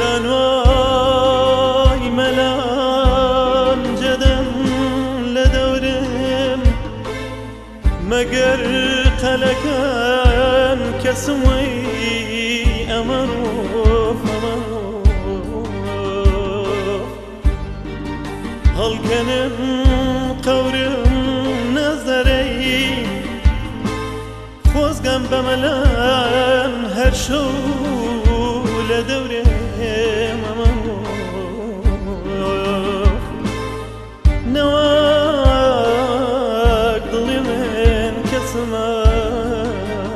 melan vay melan cedem le devrim. Meger teleken kesim vay aman of aman of Halkenim kavrim nazareyim Kozgem bemelan her şov من کەسمای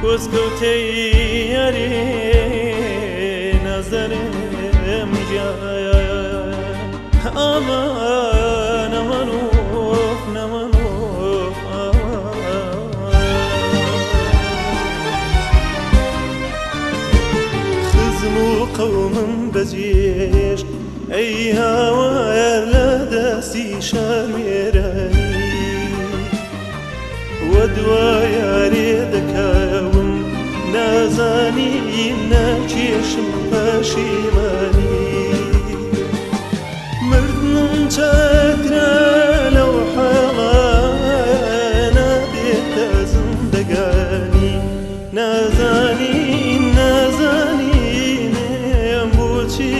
کۆزکەوتەی یاری نەزەرم جای ئامان ئەمەنوف نەمەنوف خزم و قەومم بەجێش ئەی هاوار لە دووە یارێ دەکەون نازانیم ناکێشم پەشیمانی مردم چەکرە لەو حەڵانە بێتە زندگانی. نازانی نازانی نێم بۆچی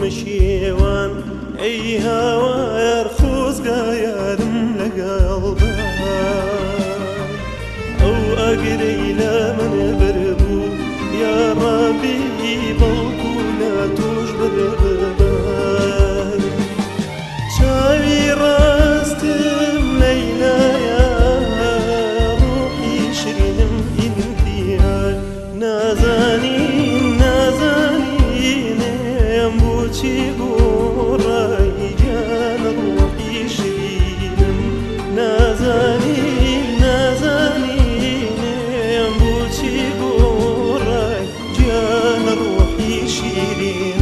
مەشێوان ئەی هاوار خۆزگا یارم لەگەڵدا ئەو ئەگرەی لە منە بەربوو یا ڕابی بەڵکو ناتۆ 시리